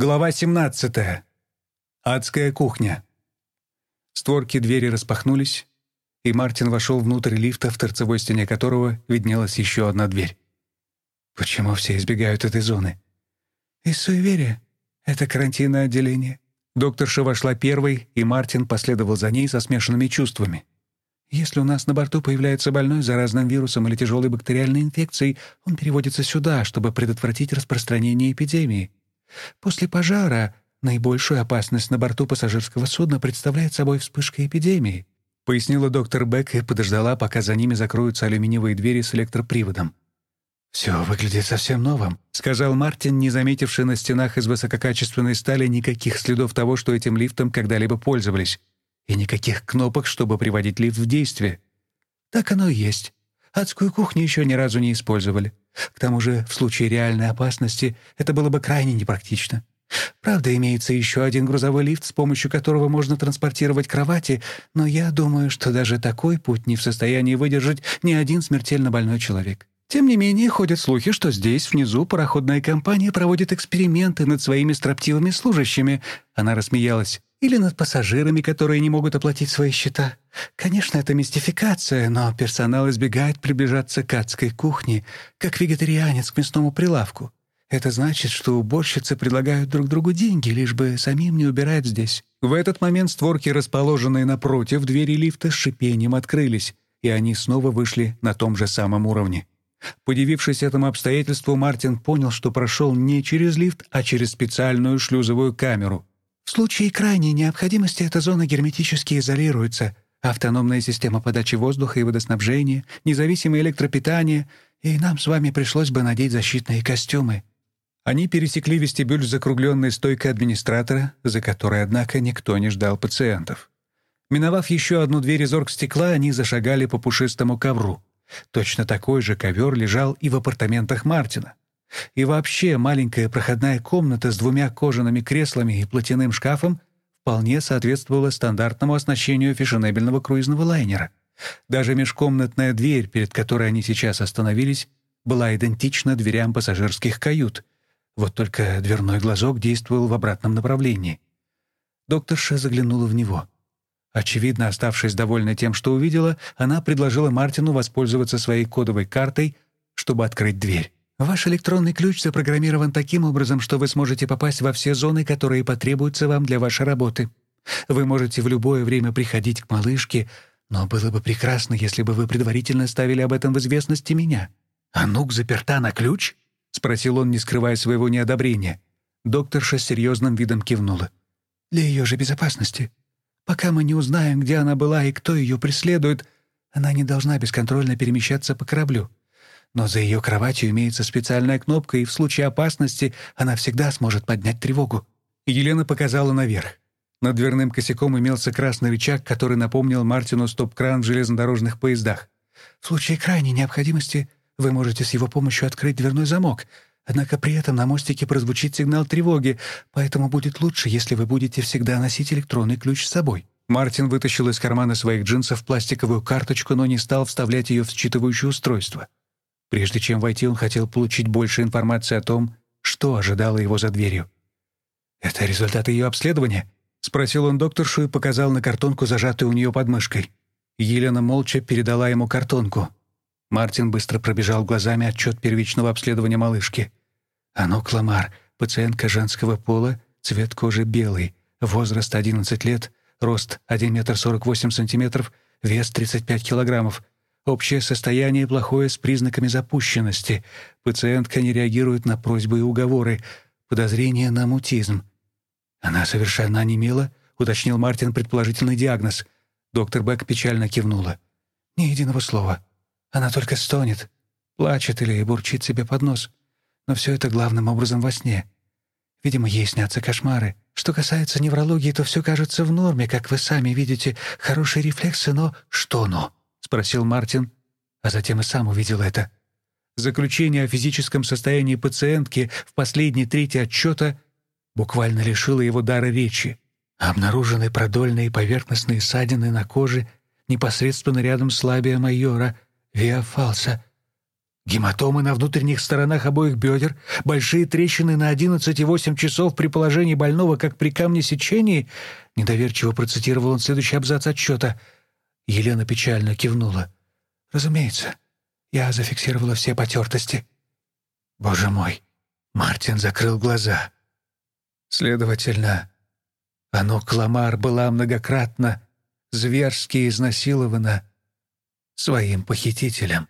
Глава 17. Адская кухня. Створки двери распахнулись, и Мартин вошел внутрь лифта, в торцевой стене которого виднелась еще одна дверь. Почему все избегают этой зоны? Из суеверия. Это карантинное отделение. Докторша вошла первой, и Мартин последовал за ней со смешанными чувствами. Если у нас на борту появляется больной заразным вирусом или тяжелой бактериальной инфекцией, он переводится сюда, чтобы предотвратить распространение эпидемии. После пожара наибольшую опасность на борту пассажирского судна представляет собой вспышка эпидемии, пояснила доктор Бек и подождала, пока за ними закроются алюминиевые двери с электроприводом. «Все выглядит совсем новым», — сказал Мартин, не заметивший на стенах из высококачественной стали никаких следов того, что этим лифтом когда-либо пользовались, и никаких кнопок, чтобы приводить лифт в действие. «Так оно и есть. Адскую кухню еще ни разу не использовали. К тому же, в случае реальной опасности это было бы крайне непрактично. Правда, имеется еще один грузовой лифт, с помощью которого можно транспортировать кровати, но я думаю, что даже такой путь не в состоянии выдержать ни один смертельно больной человек. Тем не менее, ходят слухи, что здесь, внизу, пароходная компания проводит эксперименты над своими строптивыми служащими. Она рассмеялась. Или над пассажирами, которые не могут оплатить свои счета. Конечно, это мистификация, но персонал избегает приближаться к адской кухне, как вегетарианец к мясному прилавку. Это значит, что уборщицы предлагают друг другу деньги, лишь бы самим не убирать здесь. В этот момент створки, расположенные напротив двери лифта, с шипением открылись, и они снова вышли на том же самом уровне. Подивившись этому обстоятельству, Мартин понял, что прошел не через лифт, а через специальную шлюзовую камеру. В случае крайней необходимости эта зона герметически изолируется. Автономная система подачи воздуха и водоснабжения, независимое электропитание, и нам с вами пришлось бы надеть защитные костюмы. Они пересекли вестибюль с закругленной стойкой администратора, за которой, однако, никто не ждал пациентов. Миновав еще одну дверь из оргстекла, они зашагали по пушистому ковру. Точно такой же ковер лежал и в апартаментах Мартина. И вообще маленькая проходная комната с двумя кожаными креслами и платяным шкафом вполне соответствовала стандартному оснащению фешенебельного круизного лайнера. Даже межкомнатная дверь, перед которой они сейчас остановились, была идентична дверям пассажирских кают. Вот только дверной глазок действовал в обратном направлении. Докторша заглянула в него. Очевидно, оставшись довольна тем, что увидела, она предложила Мартину воспользоваться своей кодовой картой, чтобы открыть дверь. Ваш электронный ключ запрограммирован таким образом, что вы сможете попасть во все зоны, которые потребуются вам для вашей работы. Вы можете в любое время приходить к малышке, но было бы прекрасно, если бы вы предварительно ставили об этом в известность меня. «Анук заперта на ключ?» — спросил он, не скрывая своего неодобрения. Докторша с серьезным видом кивнула. «Для ее же безопасности. Пока мы не узнаем, где она была и кто ее преследует, она не должна бесконтрольно перемещаться по кораблю но за ее кроватью имеется специальная кнопка, и в случае опасности она всегда сможет поднять тревогу. Елена показала наверх. Над дверным косяком имелся красный рычаг, который напомнил Мартину стоп-кран в железнодорожных поездах. В случае крайней необходимости вы можете с его помощью открыть дверной замок, однако при этом на мостике прозвучит сигнал тревоги, поэтому будет лучше, если вы будете всегда носить электронный ключ с собой. Мартин вытащил из кармана своих джинсов пластиковую карточку, но не стал вставлять ее в считывающее устройство. Прежде чем войти, он хотел получить больше информации о том, что ожидало его за дверью. «Это результат ее обследования?» — спросил он докторшу и показал на картонку, зажатую у нее под мышкой. Елена молча передала ему картонку. Мартин быстро пробежал глазами отчет первичного обследования малышки. Оно Кламар, пациентка женского пола, цвет кожи белый, возраст 11 лет, рост 1 метр 48 сантиметров, вес 35 килограммов, Общее состояние плохое с признаками запущенности. Пациентка не реагирует на просьбы и уговоры. Подозрение на мутизм. Она совершенно онемела, уточнил Мартин предположительный диагноз. Доктор Бек печально кивнула. Ни единого слова. Она только стонет, плачет или бурчит себе под нос. Но все это главным образом во сне. Видимо, ей снятся кошмары. Что касается неврологии, то все кажется в норме, как вы сами видите. Хорошие рефлексы, но что но? — спросил Мартин, а затем и сам увидел это. Заключение о физическом состоянии пациентки в последней трети отчета буквально лишило его дара речи. Обнаружены продольные поверхностные ссадины на коже непосредственно рядом с лабия майора Виафалса. Гематомы на внутренних сторонах обоих бедер, большие трещины на 11,8 часов при положении больного, как при камне сечении. Недоверчиво процитировал он следующий абзац отчета. Елена печально кивнула. «Разумеется, я зафиксировала все потертости». «Боже мой!» Мартин закрыл глаза. Следовательно, оно Кламар была многократно зверски изнасилована своим похитителем.